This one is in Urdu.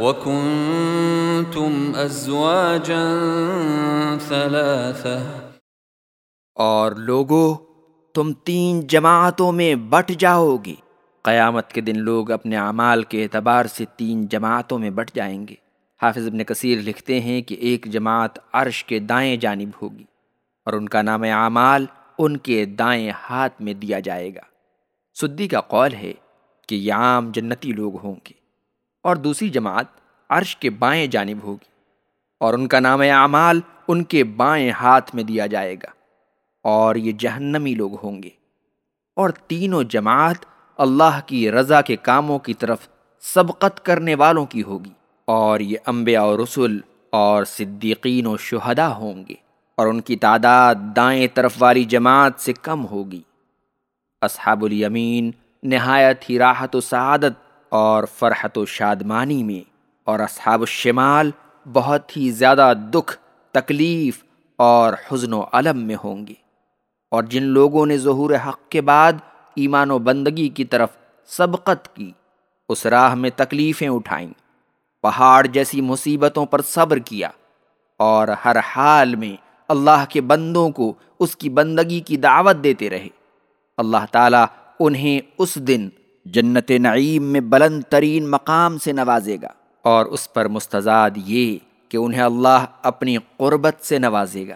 وكنتم ازواجا ثلاثه اور لوگو، تم تین جماعتوں میں بٹ جاؤ گے قیامت کے دن لوگ اپنے اعمال کے اعتبار سے تین جماعتوں میں بٹ جائیں گے۔ حافظ ابن کثیر لکھتے ہیں کہ ایک جماعت عرش کے دائیں جانب ہوگی اور ان کا نام اعمال ان کے دائیں ہاتھ میں دیا جائے گا۔ سدی کا قول ہے کہ یہ عام جنتی لوگ ہوں گے۔ اور دوسری جماعت عرش کے بائیں جانب ہوگی اور ان کا نام اعمال ان کے بائیں ہاتھ میں دیا جائے گا اور یہ جہنمی لوگ ہوں گے۔ اور تینوں جماعت اللہ کی رضا کے کاموں کی طرف سبقت کرنے والوں کی ہوگی اور یہ انبیاء و رسول اور صدیقین و شہداء ہوں گے اور ان کی تعداد دائیں طرف والی جماعت سے کم ہوگی۔ اصحاب الیمین نہایت ہی راحت و سعادت اور فرحت و شادمانی میں، اور اصحاب الشمال بہت ہی زیادہ دکھ، تکلیف اور حزن و علم میں ہوں گے۔ اور جن لوگوں نے ظہور حق کے بعد ایمان و بندگی کی طرف سبقت کی، اس راہ میں تکلیفیں اٹھائیں۔ پہاڑ جیسی مصیبتوں پر صبر کیا، اور ہر حال میں اللہ کے بندوں کو اس کی بندگی کی دعوت دیتے رہے۔ اللہ تعالیٰ انہیں اس دن جنت نعیم میں بلند ترین مقام سے نوازے گا اور اس پر مستضاد یہ کہ انہیں اللہ اپنی قربت سے نوازے گا۔